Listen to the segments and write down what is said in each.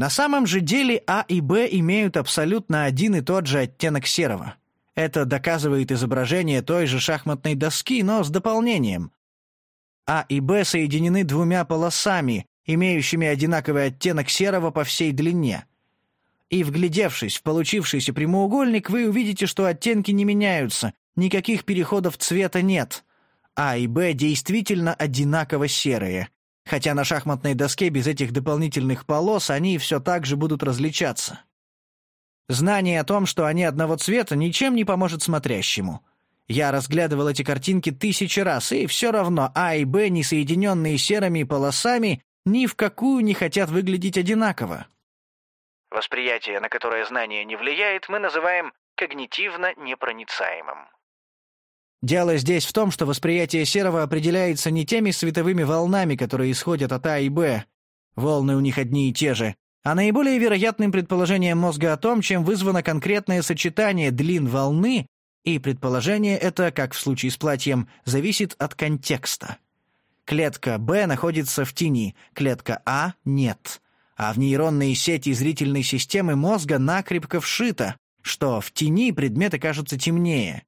На самом же деле А и Б имеют абсолютно один и тот же оттенок серого. Это доказывает изображение той же шахматной доски, но с дополнением. А и Б соединены двумя полосами, имеющими одинаковый оттенок серого по всей длине. И, вглядевшись в получившийся прямоугольник, вы увидите, что оттенки не меняются, никаких переходов цвета нет. А и Б действительно одинаково серые. Хотя на шахматной доске без этих дополнительных полос они все так же будут различаться. Знание о том, что они одного цвета, ничем не поможет смотрящему. Я разглядывал эти картинки тысячи раз, и все равно А и Б, не соединенные серыми полосами, ни в какую не хотят выглядеть одинаково. Восприятие, на которое знание не влияет, мы называем когнитивно непроницаемым. Дело здесь в том, что восприятие серого определяется не теми световыми волнами, которые исходят от А и Б, волны у них одни и те же, а наиболее вероятным предположением мозга о том, чем вызвано конкретное сочетание длин волны, и предположение это, как в случае с платьем, зависит от контекста. Клетка Б находится в тени, клетка А — нет. А в нейронные сети зрительной системы мозга накрепко вшито, что в тени предметы кажутся темнее.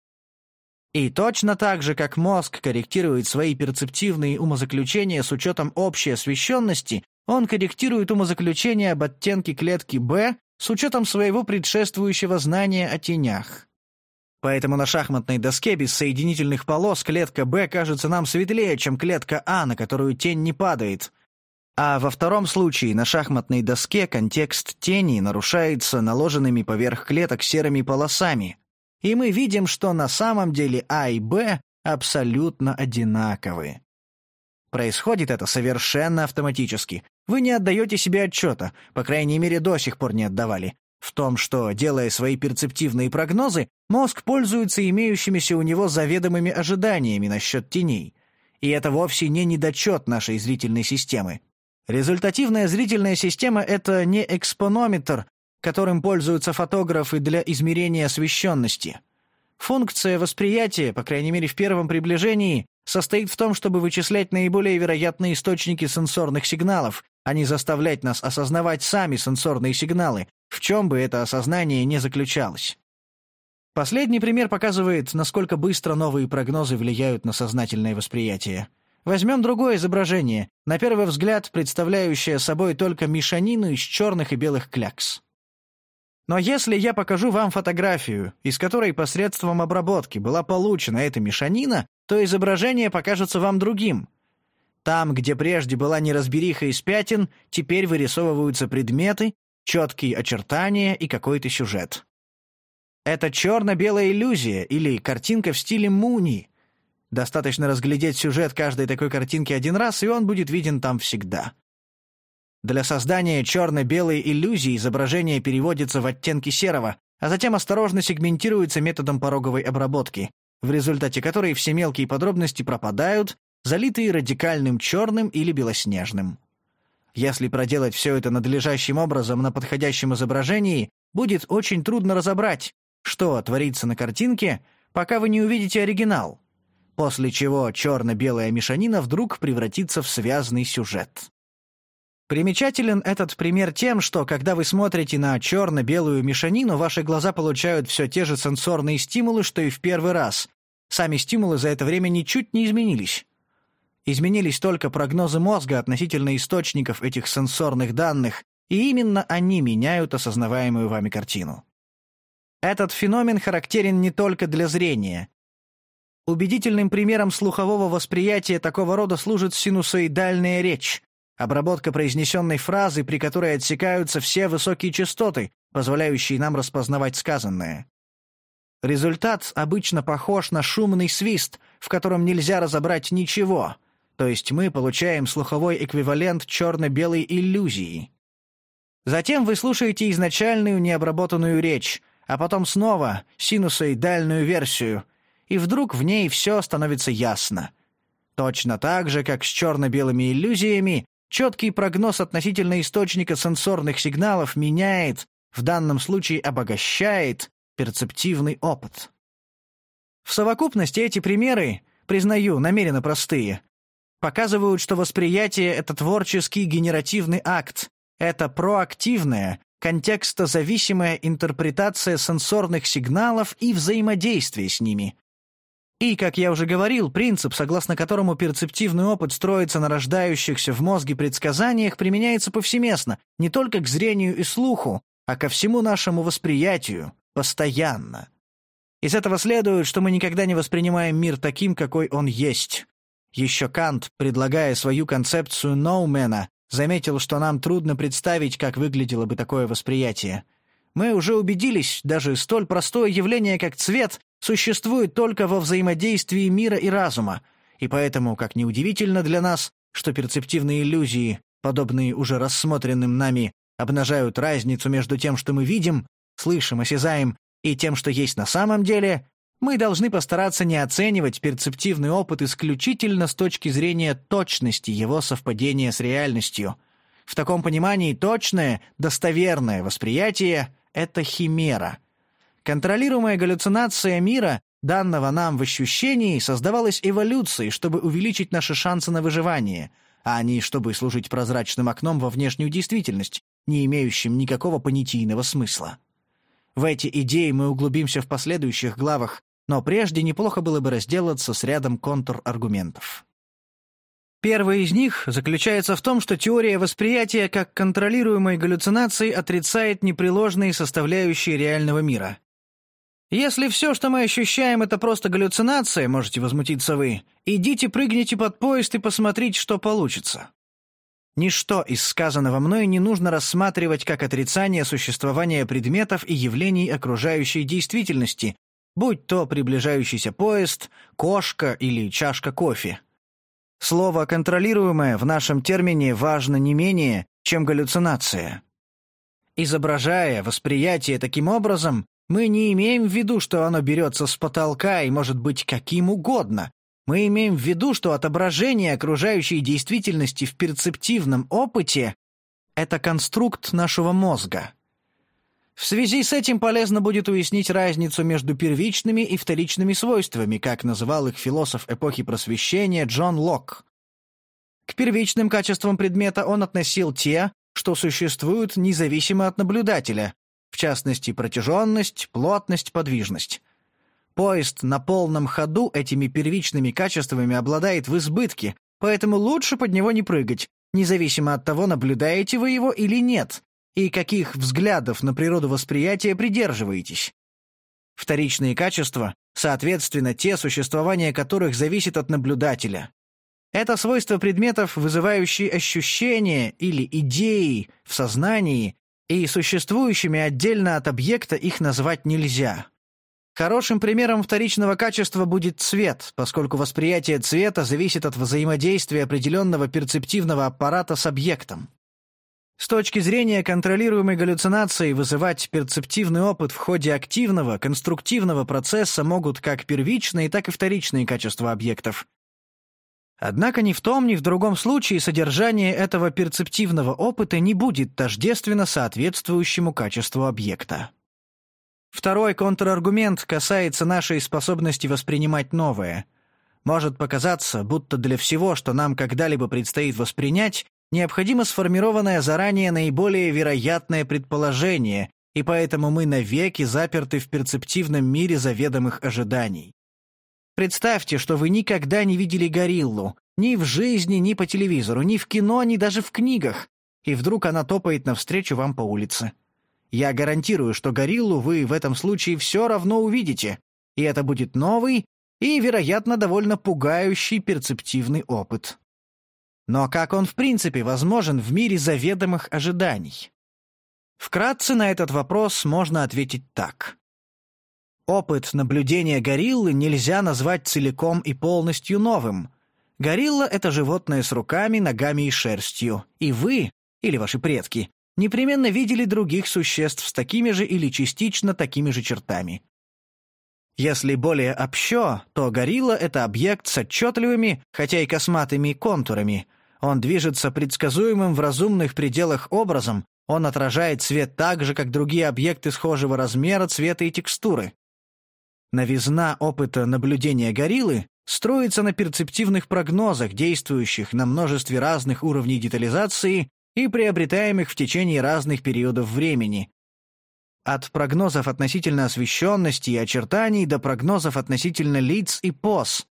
И точно так же, как мозг корректирует свои перцептивные умозаключения с учетом общей освещенности, он корректирует умозаключения об оттенке клетки Б с учетом своего предшествующего знания о тенях. Поэтому на шахматной доске без соединительных полос клетка Б кажется нам светлее, чем клетка А, на которую тень не падает. А во втором случае на шахматной доске контекст тени нарушается наложенными поверх клеток серыми полосами, и мы видим, что на самом деле А и Б абсолютно одинаковы. Происходит это совершенно автоматически. Вы не отдаете себе отчета, по крайней мере, до сих пор не отдавали, в том, что, делая свои перцептивные прогнозы, мозг пользуется имеющимися у него заведомыми ожиданиями насчет теней. И это вовсе не недочет нашей зрительной системы. Результативная зрительная система — это не экспонометр, которым пользуются фотографы для измерения освещенности. Функция восприятия, по крайней мере в первом приближении, состоит в том, чтобы вычислять наиболее вероятные источники сенсорных сигналов, а не заставлять нас осознавать сами сенсорные сигналы, в чем бы это осознание не заключалось. Последний пример показывает, насколько быстро новые прогнозы влияют на сознательное восприятие. Возьмем другое изображение, на первый взгляд представляющее собой только мешанину из черных и белых клякс. Но если я покажу вам фотографию, из которой посредством обработки была получена эта мешанина, то изображение покажется вам другим. Там, где прежде была неразбериха из пятен, теперь вырисовываются предметы, четкие очертания и какой-то сюжет. Это черно-белая иллюзия или картинка в стиле Муни. Достаточно разглядеть сюжет каждой такой картинки один раз, и он будет виден там всегда. Для создания черно-белой иллюзии изображение переводится в оттенки серого, а затем осторожно сегментируется методом пороговой обработки, в результате которой все мелкие подробности пропадают, залитые радикальным черным или белоснежным. Если проделать все это надлежащим образом на подходящем изображении, будет очень трудно разобрать, что творится на картинке, пока вы не увидите оригинал, после чего черно-белая мешанина вдруг превратится в связанный сюжет. Примечателен этот пример тем, что, когда вы смотрите на черно-белую мешанину, ваши глаза получают все те же сенсорные стимулы, что и в первый раз. Сами стимулы за это время ничуть не изменились. Изменились только прогнозы мозга относительно источников этих сенсорных данных, и именно они меняют осознаваемую вами картину. Этот феномен характерен не только для зрения. Убедительным примером слухового восприятия такого рода служит синусоидальная речь, Обработка произнесенной фразы, при которой отсекаются все высокие частоты, позволяющие нам распознавать сказанное. Результат обычно похож на шумный свист, в котором нельзя разобрать ничего, то есть мы получаем слуховой эквивалент черно-белой иллюзии. Затем вы слушаете изначальную необработанную речь, а потом снова синусоидальную версию, и вдруг в ней все становится ясно. Точно так же, как с черно-белыми иллюзиями, Четкий прогноз относительно источника сенсорных сигналов меняет, в данном случае обогащает, перцептивный опыт. В совокупности эти примеры, признаю, намеренно простые, показывают, что восприятие — это творческий генеративный акт, Это проактивная, контекстозависимая интерпретация сенсорных сигналов и взаимодействие с ними. И, как я уже говорил, принцип, согласно которому перцептивный опыт строится на рождающихся в мозге предсказаниях, применяется повсеместно, не только к зрению и слуху, а ко всему нашему восприятию, постоянно. Из этого следует, что мы никогда не воспринимаем мир таким, какой он есть. Еще Кант, предлагая свою концепцию Ноумена, заметил, что нам трудно представить, как выглядело бы такое восприятие. Мы уже убедились, даже столь простое явление, как цвет, существует только во взаимодействии мира и разума, и поэтому, как неудивительно для нас, что перцептивные иллюзии, подобные уже рассмотренным нами, обнажают разницу между тем, что мы видим, слышим, осязаем, и тем, что есть на самом деле, мы должны постараться не оценивать перцептивный опыт исключительно с точки зрения точности его совпадения с реальностью. В таком понимании точное, достоверное восприятие — это химера. Контролируемая галлюцинация мира, данного нам в ощущении, создавалась эволюцией, чтобы увеличить наши шансы на выживание, а не чтобы служить прозрачным окном во внешнюю действительность, не имеющим никакого понятийного смысла. В эти идеи мы углубимся в последующих главах, но прежде неплохо было бы разделаться с рядом контраргументов. Первый из них заключается в том, что теория восприятия как контролируемой галлюцинации отрицает непреложные составляющие реального мира. Если все, что мы ощущаем, это просто галлюцинация, можете возмутиться вы, идите прыгните под поезд и посмотрите, что получится. Ничто из сказанного мной не нужно рассматривать как отрицание существования предметов и явлений окружающей действительности, будь то приближающийся поезд, кошка или чашка кофе. Слово «контролируемое» в нашем термине важно не менее, чем галлюцинация. Изображая восприятие таким образом, мы не имеем в виду, что оно берется с потолка и может быть каким угодно. Мы имеем в виду, что отображение окружающей действительности в перцептивном опыте — это конструкт нашего мозга. В связи с этим полезно будет уяснить разницу между первичными и вторичными свойствами, как называл их философ эпохи Просвещения Джон Локк. К первичным качествам предмета он относил те, что существуют независимо от наблюдателя, в частности, протяженность, плотность, подвижность. Поезд на полном ходу этими первичными качествами обладает в избытке, поэтому лучше под него не прыгать, независимо от того, наблюдаете вы его или нет, и каких взглядов на природу восприятия придерживаетесь. Вторичные качества, соответственно, те, существования которых зависит от наблюдателя. Это свойства предметов, вызывающие ощущения или идеи в сознании, и существующими отдельно от объекта их назвать нельзя. Хорошим примером вторичного качества будет цвет, поскольку восприятие цвета зависит от взаимодействия определенного перцептивного аппарата с объектом. С точки зрения контролируемой галлюцинации вызывать перцептивный опыт в ходе активного, конструктивного процесса могут как первичные, так и вторичные качества объектов. Однако ни в том, ни в другом случае содержание этого перцептивного опыта не будет тождественно соответствующему качеству объекта. Второй контраргумент касается нашей способности воспринимать новое. Может показаться, будто для всего, что нам когда-либо предстоит воспринять, необходимо сформированное заранее наиболее вероятное предположение, и поэтому мы навеки заперты в перцептивном мире заведомых ожиданий. Представьте, что вы никогда не видели гориллу, ни в жизни, ни по телевизору, ни в кино, ни даже в книгах, и вдруг она топает навстречу вам по улице. Я гарантирую, что гориллу вы в этом случае все равно увидите, и это будет новый и, вероятно, довольно пугающий перцептивный опыт. Но как он в принципе возможен в мире заведомых ожиданий? Вкратце на этот вопрос можно ответить так. Опыт наблюдения гориллы нельзя назвать целиком и полностью новым. Горилла — это животное с руками, ногами и шерстью, и вы, или ваши предки, непременно видели других существ с такими же или частично такими же чертами. Если более общо, то горилла — это объект с отчетливыми, хотя и косматыми контурами. Он движется предсказуемым в разумных пределах образом, он отражает свет так же, как другие объекты схожего размера, цвета и текстуры. Новизна опыта наблюдения гориллы строится на перцептивных прогнозах, действующих на множестве разных уровней детализации и приобретаемых в течение разных периодов времени, от прогнозов относительно освещенности и очертаний до прогнозов относительно лиц и поз,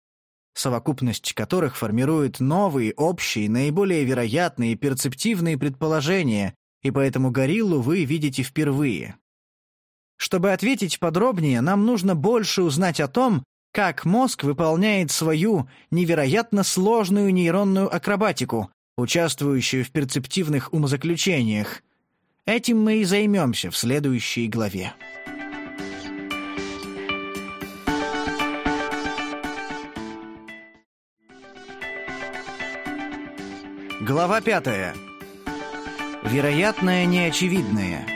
совокупность которых формирует новые, общие, наиболее вероятные перцептивные предположения, и поэтому гориллу вы видите впервые. Чтобы ответить подробнее, нам нужно больше узнать о том, как мозг выполняет свою невероятно сложную нейронную акробатику, участвующую в перцептивных умозаключениях. Этим мы и займемся в следующей главе. Глава пятая. Вероятное неочевидное.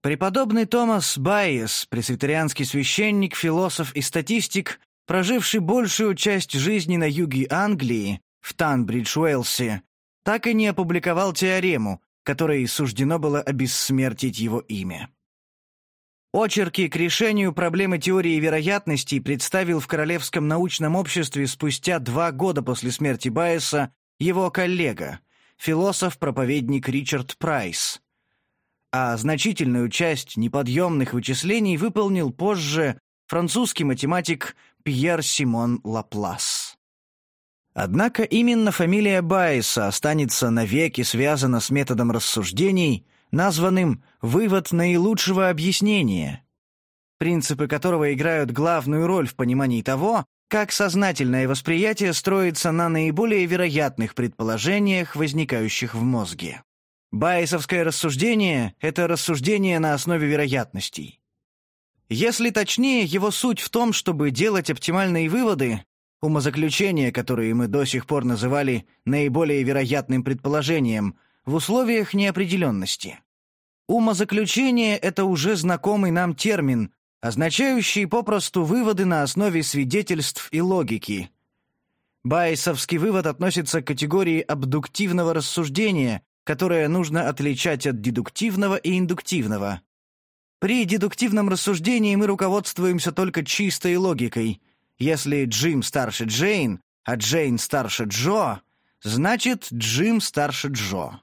Преподобный Томас Байес, пресвитерианский священник, философ и статистик, проживший большую часть жизни на юге Англии, в Танбридж-Уэльсе, так и не опубликовал теорему, которой суждено было обессмертить его имя. Очерки к решению проблемы теории вероятностей представил в Королевском научном обществе спустя два года после смерти Байеса его коллега, философ-проповедник Ричард Прайс. А значительную часть неподъемных вычислений выполнил позже французский математик Пьер Симон Лаплас. Однако именно фамилия Байеса останется навеки связана с методом рассуждений – названным «вывод наилучшего объяснения», принципы которого играют главную роль в понимании того, как сознательное восприятие строится на наиболее вероятных предположениях, возникающих в мозге. Байесовское рассуждение — это рассуждение на основе вероятностей. Если точнее, его суть в том, чтобы делать оптимальные выводы, умозаключения, которые мы до сих пор называли наиболее вероятным предположением — в условиях неопределенности. Умозаключение — это уже знакомый нам термин, означающий попросту выводы на основе свидетельств и логики. Байесовский вывод относится к категории абдуктивного рассуждения, которое нужно отличать от дедуктивного и индуктивного. При дедуктивном рассуждении мы руководствуемся только чистой логикой. Если Джим старше Джейн, а Джейн старше Джо, значит Джим старше Джо.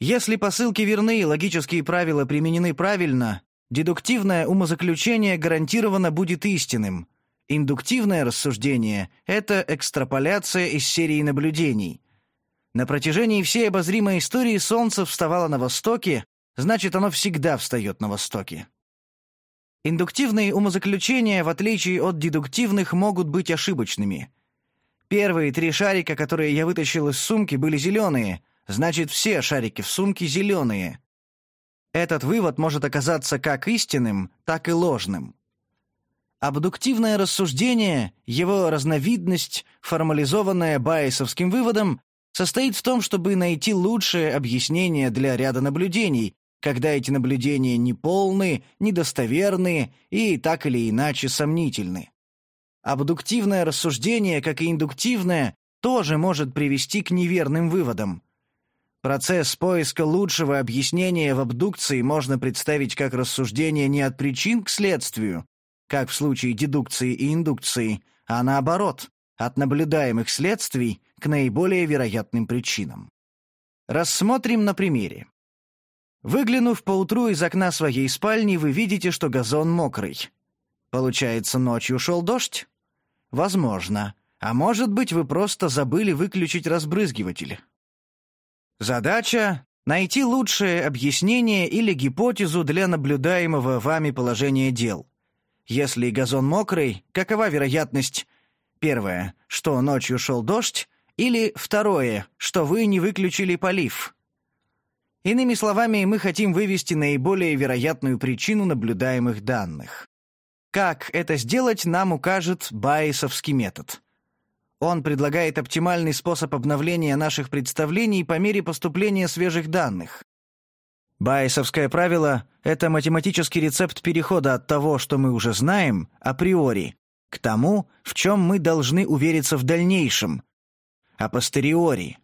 Если посылки верны и логические правила применены правильно, дедуктивное умозаключение гарантированно будет истинным. Индуктивное рассуждение — это экстраполяция из серии наблюдений. На протяжении всей обозримой истории Солнце вставало на востоке, значит, оно всегда встает на востоке. Индуктивные умозаключения, в отличие от дедуктивных, могут быть ошибочными. Первые три шарика, которые я вытащил из сумки, были зеленые, значит, все шарики в сумке зеленые. Этот вывод может оказаться как истинным, так и ложным. Абдуктивное рассуждение, его разновидность, формализованная Байесовским выводом, состоит в том, чтобы найти лучшее объяснение для ряда наблюдений, когда эти наблюдения неполны, недостоверны и так или иначе сомнительны. Абдуктивное рассуждение, как и индуктивное, тоже может привести к неверным выводам. Процесс поиска лучшего объяснения в абдукции можно представить как рассуждение не от причин к следствию, как в случае дедукции и индукции, а наоборот, от наблюдаемых следствий к наиболее вероятным причинам. Рассмотрим на примере. Выглянув поутру из окна своей спальни, вы видите, что газон мокрый. Получается, ночью шел дождь? Возможно. А может быть, вы просто забыли выключить разбрызгиватель. Задача — найти лучшее объяснение или гипотезу для наблюдаемого вами положения дел. Если газон мокрый, какова вероятность Первое, что ночью шел дождь, или второе, что вы не выключили полив. Иными словами, мы хотим вывести наиболее вероятную причину наблюдаемых данных. Как это сделать, нам укажет Байесовский метод. Он предлагает оптимальный способ обновления наших представлений по мере поступления свежих данных. Байесовское правило — это математический рецепт перехода от того, что мы уже знаем, априори, к тому, в чем мы должны увериться в дальнейшем, апостериори,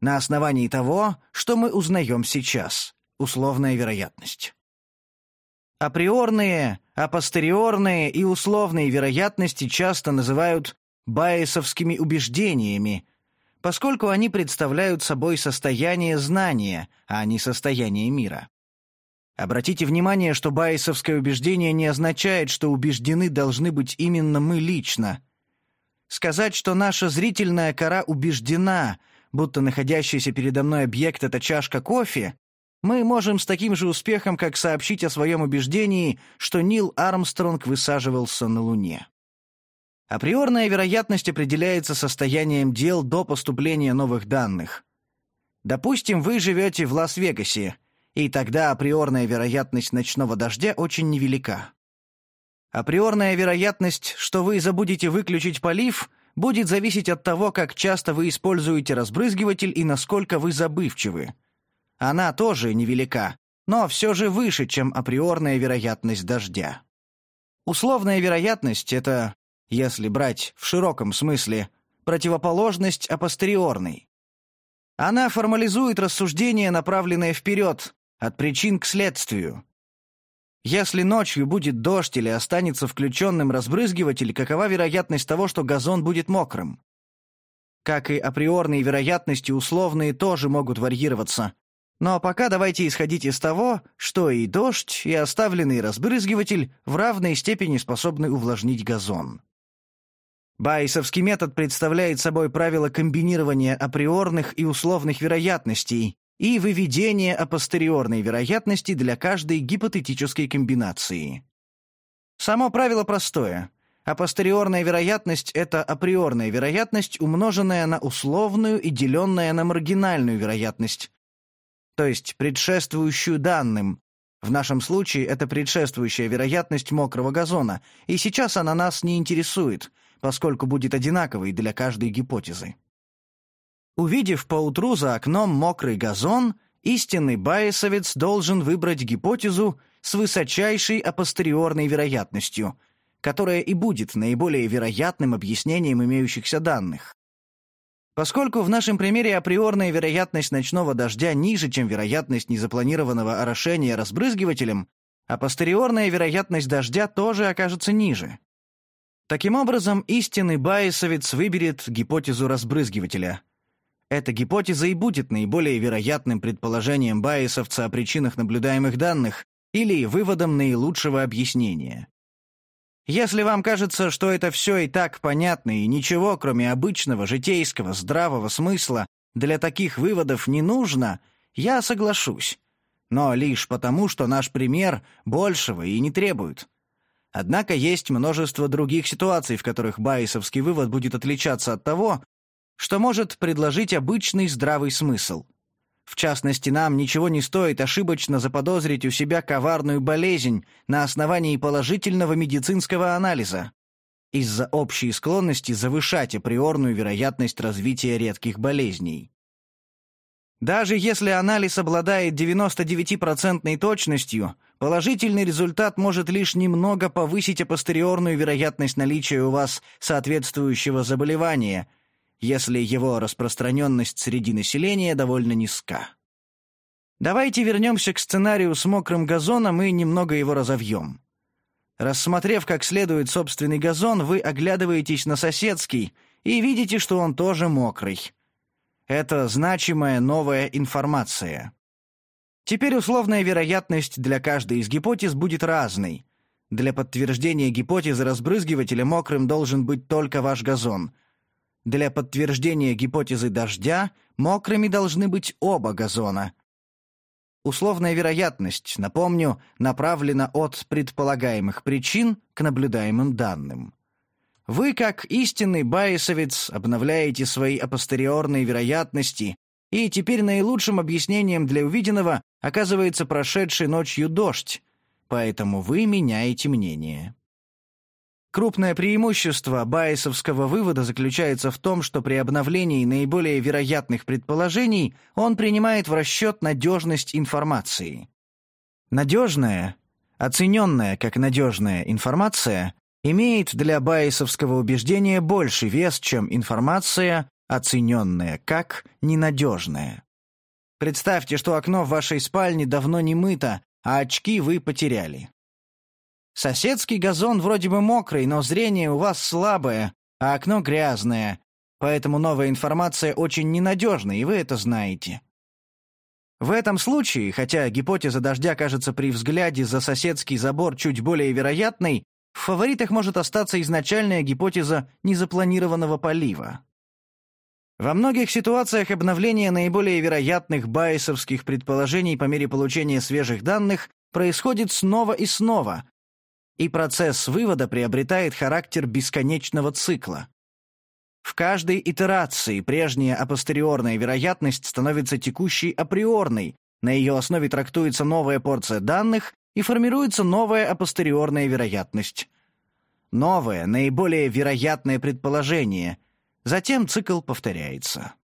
на основании того, что мы узнаем сейчас, условная вероятность. Априорные, апостериорные и условные вероятности часто называют байесовскими убеждениями, поскольку они представляют собой состояние знания, а не состояние мира. Обратите внимание, что байесовское убеждение не означает, что убеждены должны быть именно мы лично. Сказать, что наша зрительная кора убеждена, будто находящийся передо мной объект — это чашка кофе, мы можем с таким же успехом, как сообщить о своем убеждении, что Нил Армстронг высаживался на Луне. Априорная вероятность определяется состоянием дел до поступления новых данных. Допустим, вы живете в Лас-Вегасе — и тогда априорная вероятность ночного дождя очень невелика. Априорная вероятность, что вы забудете выключить полив, будет зависеть от того, как часто вы используете разбрызгиватель и насколько вы забывчивы. Она тоже невелика, но все же выше, чем априорная вероятность дождя. Условная вероятность — это, если брать в широком смысле, противоположность апостериорной. Она формализует рассуждение, направленное вперед, от причин к следствию. Если ночью будет дождь или останется включенным разбрызгиватель, какова вероятность того, что газон будет мокрым? Как и априорные вероятности, условные тоже могут варьироваться. Но пока давайте исходить из того, что и дождь, и оставленный разбрызгиватель в равной степени способны увлажнить газон. Байесовский метод представляет собой правило комбинирования априорных и условных вероятностей, и выведение апостериорной вероятности для каждой гипотетической комбинации. Само правило простое. Апостериорная вероятность — это априорная вероятность, умноженная на условную и деленная на маргинальную вероятность, то есть предшествующую данным. В нашем случае это предшествующая вероятность мокрого газона, и сейчас она нас не интересует, поскольку будет одинаковой для каждой гипотезы. Увидев поутру за окном мокрый газон, истинный байесовец должен выбрать гипотезу с высочайшей апостериорной вероятностью, которая и будет наиболее вероятным объяснением имеющихся данных. Поскольку в нашем примере априорная вероятность ночного дождя ниже, чем вероятность незапланированного орошения разбрызгивателем, а постериорная вероятность дождя тоже окажется ниже. Таким образом, истинный байесовец выберет гипотезу разбрызгивателя — эта гипотеза и будет наиболее вероятным предположением байесовца о причинах наблюдаемых данных или выводом наилучшего объяснения. Если вам кажется, что это все и так понятно и ничего, кроме обычного житейского здравого смысла, для таких выводов не нужно, я соглашусь. Но лишь потому, что наш пример большего и не требует. Однако есть множество других ситуаций, в которых байесовский вывод будет отличаться от того, что может предложить обычный здравый смысл. В частности, нам ничего не стоит ошибочно заподозрить у себя коварную болезнь на основании положительного медицинского анализа из-за общей склонности завышать априорную вероятность развития редких болезней. Даже если анализ обладает 99% точностью, положительный результат может лишь немного повысить апостериорную вероятность наличия у вас соответствующего заболевания, если его распространенность среди населения довольно низка. Давайте вернемся к сценарию с мокрым газоном и немного его разовьем. Рассмотрев как следует собственный газон, вы оглядываетесь на соседский и видите, что он тоже мокрый. Это значимая новая информация. Теперь условная вероятность для каждой из гипотез будет разной. Для подтверждения гипотезы разбрызгивателя мокрым должен быть только ваш газон — для подтверждения гипотезы дождя мокрыми должны быть оба газона. Условная вероятность, напомню, направлена от предполагаемых причин к наблюдаемым данным. Вы, как истинный байесовец, обновляете свои апостериорные вероятности, и теперь наилучшим объяснением для увиденного оказывается прошедший ночью дождь, поэтому вы меняете мнение. Крупное преимущество байесовского вывода заключается в том, что при обновлении наиболее вероятных предположений он принимает в расчет надежность информации. Надежная, оцененная как надежная информация, имеет для байесовского убеждения больше вес, чем информация, оцененная как ненадежная. Представьте, что окно в вашей спальне давно не мыто, а очки вы потеряли. Соседский газон вроде бы мокрый, но зрение у вас слабое, а окно грязное. поэтому новая информация очень ненадежна, и вы это знаете. В этом случае, хотя гипотеза дождя кажется при взгляде за соседский забор чуть более вероятной, в фаворитах может остаться изначальная гипотеза незапланированного полива. Во многих ситуациях обновление наиболее вероятных байесовских предположений по мере получения свежих данных происходит снова и снова, и процесс вывода приобретает характер бесконечного цикла. В каждой итерации прежняя апостериорная вероятность становится текущей априорной, на ее основе трактуется новая порция данных и формируется новая апостериорная вероятность. Новое, наиболее вероятное предположение. Затем цикл повторяется.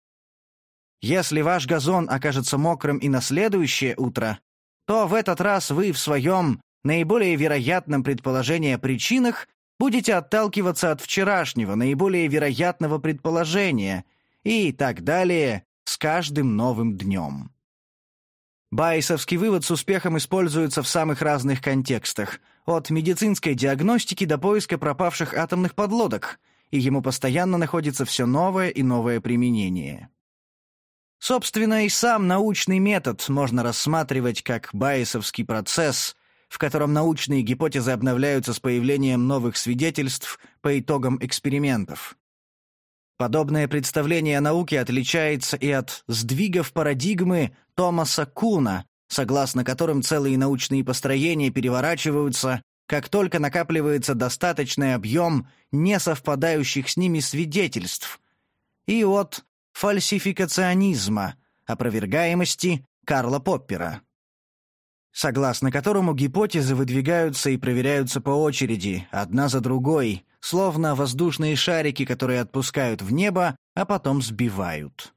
Если ваш газон окажется мокрым и на следующее утро, то в этот раз вы в своем наиболее вероятном предположении о причинах будете отталкиваться от вчерашнего, наиболее вероятного предположения и так далее с каждым новым днем. Байесовский вывод с успехом используется в самых разных контекстах, от медицинской диагностики до поиска пропавших атомных подлодок, и ему постоянно находится все новое и новое применение. Собственно, и сам научный метод можно рассматривать как байесовский процесс, в котором научные гипотезы обновляются с появлением новых свидетельств по итогам экспериментов. Подобное представление о науке отличается и от сдвигов парадигмы Томаса Куна, согласно которым целые научные построения переворачиваются, как только накапливается достаточный объем несовпадающих с ними свидетельств, и от фальсификационизма, опровергаемости Карла Поппера согласно которому гипотезы выдвигаются и проверяются по очереди, одна за другой, словно воздушные шарики, которые отпускают в небо, а потом сбивают.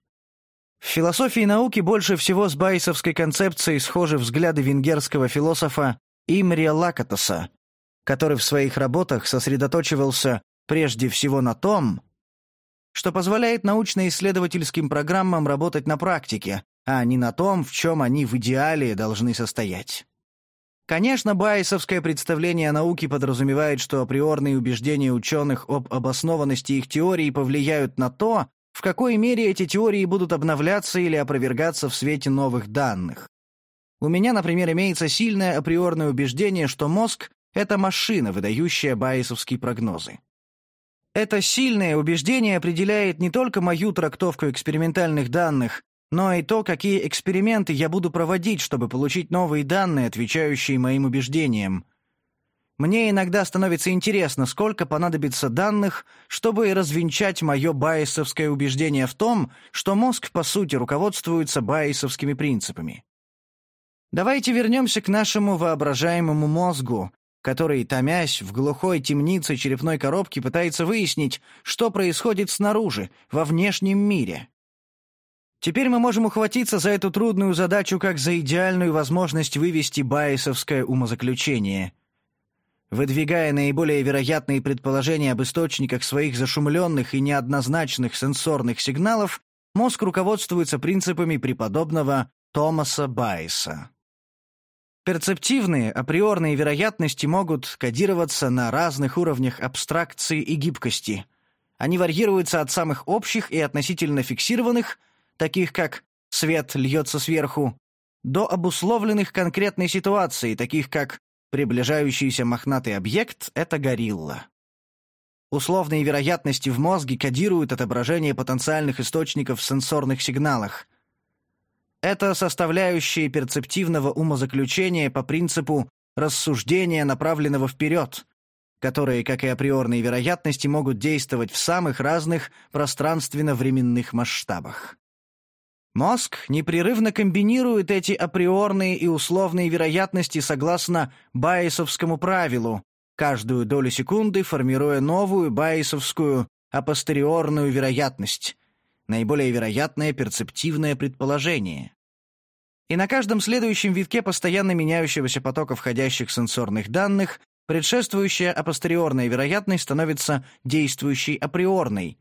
В философии науки больше всего с байсовской концепцией схожи взгляды венгерского философа Имрия Лакатоса, который в своих работах сосредоточивался прежде всего на том, что позволяет научно-исследовательским программам работать на практике, а не на том, в чем они в идеале должны состоять. Конечно, байесовское представление о науке подразумевает, что априорные убеждения ученых об обоснованности их теорий повлияют на то, в какой мере эти теории будут обновляться или опровергаться в свете новых данных. У меня, например, имеется сильное априорное убеждение, что мозг — это машина, выдающая байесовские прогнозы. Это сильное убеждение определяет не только мою трактовку экспериментальных данных, но и то, какие эксперименты я буду проводить, чтобы получить новые данные, отвечающие моим убеждениям. Мне иногда становится интересно, сколько понадобится данных, чтобы развенчать мое байесовское убеждение в том, что мозг, по сути, руководствуется байесовскими принципами. Давайте вернемся к нашему воображаемому мозгу, который, томясь в глухой темнице черепной коробки, пытается выяснить, что происходит снаружи, во внешнем мире. Теперь мы можем ухватиться за эту трудную задачу как за идеальную возможность вывести байесовское умозаключение. Выдвигая наиболее вероятные предположения об источниках своих зашумленных и неоднозначных сенсорных сигналов, мозг руководствуется принципами преподобного Томаса Байеса. Перцептивные, априорные вероятности могут кодироваться на разных уровнях абстракции и гибкости. Они варьируются от самых общих и относительно фиксированных таких как «свет льется сверху», до обусловленных конкретной ситуацией, таких как приближающийся мохнатый объект — это горилла. Условные вероятности в мозге кодируют отображение потенциальных источников в сенсорных сигналах. Это составляющие перцептивного умозаключения по принципу рассуждения, направленного вперед, которые, как и априорные вероятности, могут действовать в самых разных пространственно-временных масштабах. Мозг непрерывно комбинирует эти априорные и условные вероятности согласно Байесовскому правилу, каждую долю секунды формируя новую байесовскую апостериорную вероятность, наиболее вероятное перцептивное предположение. И на каждом следующем витке постоянно меняющегося потока входящих сенсорных данных предшествующая апостериорная вероятность становится действующей априорной.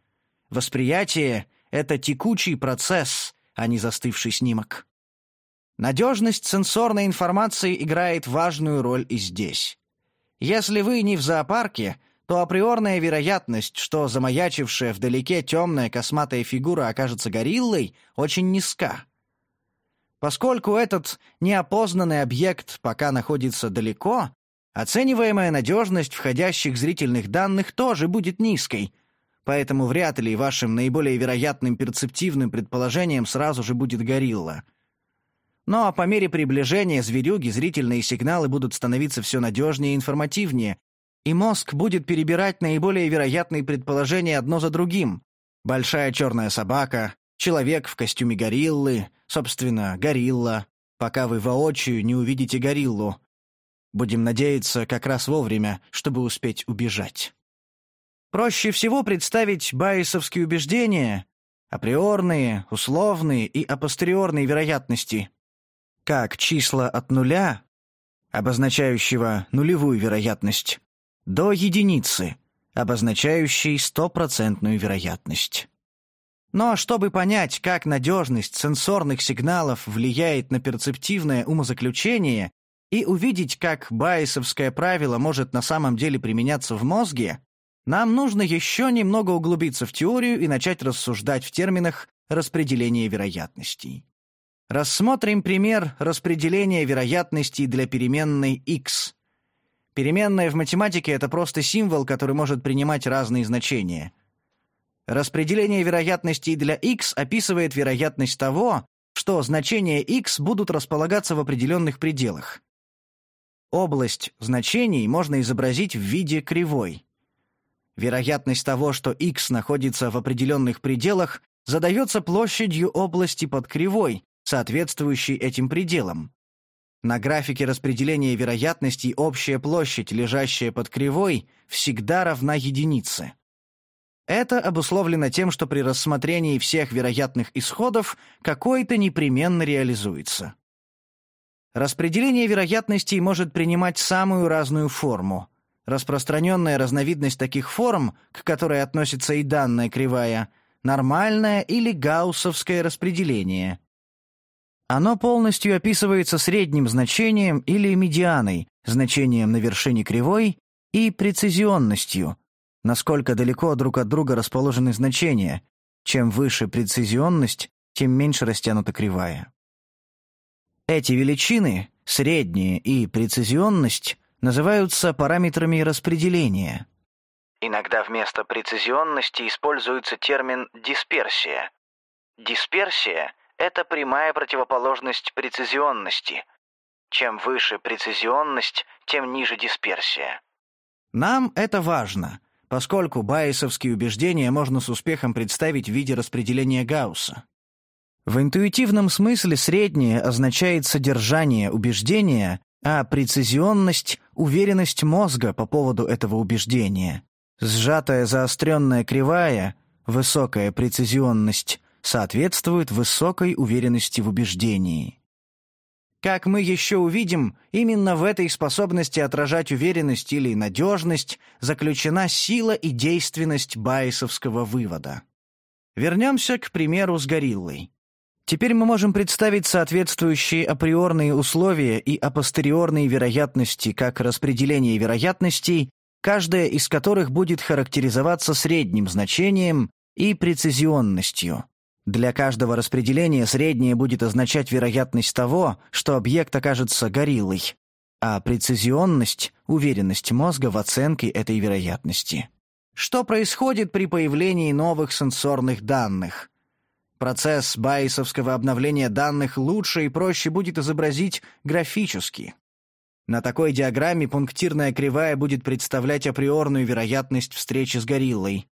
Восприятие — это текучий процесс, а не застывший снимок. Надежность сенсорной информации играет важную роль и здесь. Если вы не в зоопарке, то априорная вероятность, что замаячившая вдалеке темная косматая фигура окажется гориллой, очень низка. Поскольку этот неопознанный объект пока находится далеко, оцениваемая надежность входящих зрительных данных тоже будет низкой, поэтому вряд ли вашим наиболее вероятным перцептивным предположением сразу же будет горилла. Но по мере приближения зверюги зрительные сигналы будут становиться все надежнее и информативнее, и мозг будет перебирать наиболее вероятные предположения одно за другим. Большая черная собака, человек в костюме гориллы, собственно, горилла, пока вы воочию не увидите гориллу. Будем надеяться, как раз вовремя, чтобы успеть убежать. Проще всего представить байесовские убеждения, априорные, условные и апостериорные вероятности, как числа от нуля, обозначающего нулевую вероятность, до единицы, обозначающей стопроцентную вероятность. Но чтобы понять, как надежность сенсорных сигналов влияет на перцептивное умозаключение и увидеть, как байесовское правило может на самом деле применяться в мозге, нам нужно еще немного углубиться в теорию и начать рассуждать в терминах распределения вероятностей. Рассмотрим пример распределения вероятностей для переменной x, Переменная в математике — это просто символ, который может принимать разные значения. Распределение вероятностей для x описывает вероятность того, что значения x будут располагаться в определенных пределах. Область значений можно изобразить в виде кривой. Вероятность того, что x находится в определенных пределах, задается площадью области под кривой, соответствующей этим пределам. На графике распределения вероятностей общая площадь, лежащая под кривой, всегда равна единице. Это обусловлено тем, что при рассмотрении всех вероятных исходов какой-то непременно реализуется. Распределение вероятностей может принимать самую разную форму. Распространенная разновидность таких форм, к которой относится и данная кривая, нормальное или гауссовское распределение – оно полностью описывается средним значением или медианой, значением на вершине кривой, и прецизионностью, насколько далеко друг от друга расположены значения. Чем выше прецизионность, тем меньше растянута кривая. Эти величины, средние и прецизионность, называются параметрами распределения. Иногда вместо прецизионности используется термин «дисперсия». Дисперсия — это прямая противоположность прецизионности. Чем выше прецизионность, тем ниже дисперсия. Нам это важно, поскольку байесовские убеждения можно с успехом представить в виде распределения Гаусса. В интуитивном смысле среднее означает содержание убеждения, а прецизионность — уверенность мозга по поводу этого убеждения. Сжатая заостренная кривая, высокая прецизионность, соответствует высокой уверенности в убеждении. Как мы еще увидим, именно в этой способности отражать уверенность или надежность заключена сила и действенность байесовского вывода. Вернемся к примеру с гориллой. Теперь мы можем представить соответствующие априорные условия и апостериорные вероятности как распределение вероятностей, каждая из которых будет характеризоваться средним значением и прецизионностью. Для каждого распределения среднее будет означать вероятность того, что объект окажется гориллой, а прецизионность — уверенность мозга в оценке этой вероятности. Что происходит при появлении новых сенсорных данных? Процесс байесовского обновления данных лучше и проще будет изобразить графически. На такой диаграмме пунктирная кривая будет представлять априорную вероятность встречи с гориллой.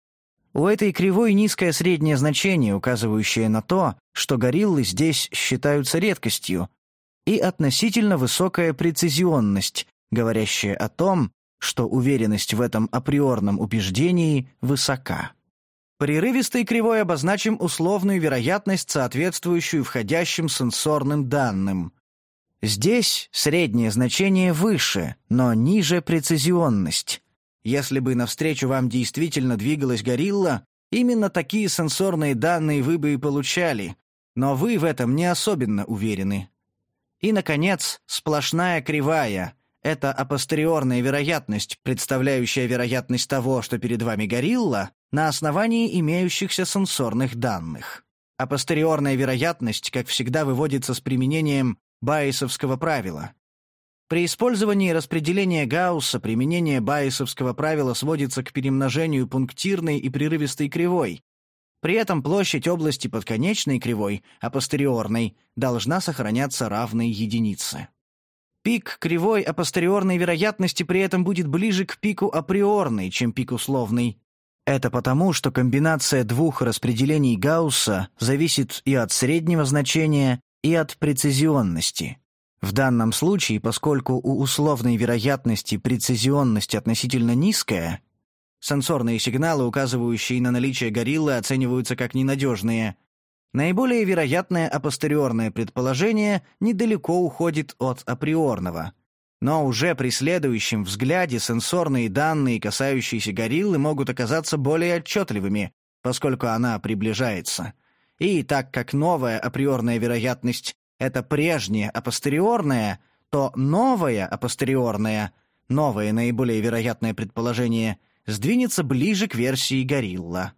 У этой кривой низкое среднее значение, указывающее на то, что гориллы здесь считаются редкостью, и относительно высокая прецизионность, говорящая о том, что уверенность в этом априорном убеждении высока. Прерывистой кривой обозначим условную вероятность, соответствующую входящим сенсорным данным. Здесь среднее значение выше, но ниже прецизионность. Если бы навстречу вам действительно двигалась горилла, именно такие сенсорные данные вы бы и получали, но вы в этом не особенно уверены. И, наконец, сплошная кривая, Это апостериорная вероятность, представляющая вероятность того, что перед вами горилла, на основании имеющихся сенсорных данных. Апостериорная вероятность, как всегда, выводится с применением Байесовского правила. При использовании распределения Гаусса применение Байесовского правила сводится к перемножению пунктирной и прерывистой кривой. При этом площадь области под конечной кривой, апостериорной, должна сохраняться равной единице. Пик кривой апостериорной вероятности при этом будет ближе к пику априорной, чем пик условный. Это потому, что комбинация двух распределений Гаусса зависит и от среднего значения, и от прецизионности. В данном случае, поскольку у условной вероятности прецизионность относительно низкая, сенсорные сигналы, указывающие на наличие гориллы, оцениваются как ненадежные. Наиболее вероятное апостериорное предположение недалеко уходит от априорного. Но уже при следующем взгляде сенсорные данные, касающиеся гориллы, могут оказаться более отчетливыми, поскольку она приближается. И так как новая априорная вероятность это прежнее апостериорное, то новое апостериорное, новое наиболее вероятное предположение, сдвинется ближе к версии горилла.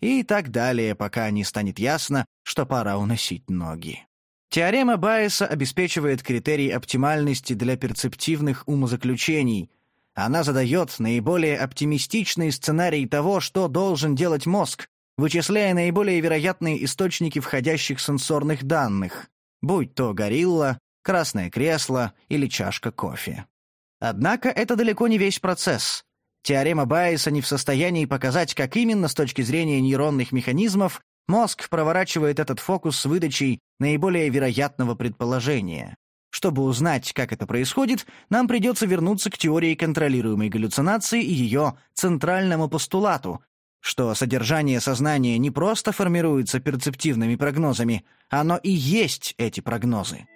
И так далее, пока не станет ясно, что пора уносить ноги. Теорема Байеса обеспечивает критерий оптимальности для перцептивных умозаключений. Она задает наиболее оптимистичный сценарий того, что должен делать мозг, вычисляя наиболее вероятные источники входящих сенсорных данных будь то горилла, красное кресло или чашка кофе. Однако это далеко не весь процесс. Теорема Байеса не в состоянии показать, как именно с точки зрения нейронных механизмов мозг проворачивает этот фокус с выдачей наиболее вероятного предположения. Чтобы узнать, как это происходит, нам придется вернуться к теории контролируемой галлюцинации и ее центральному постулату, что содержание сознания не просто формируется перцептивными прогнозами, оно и есть эти прогнозы.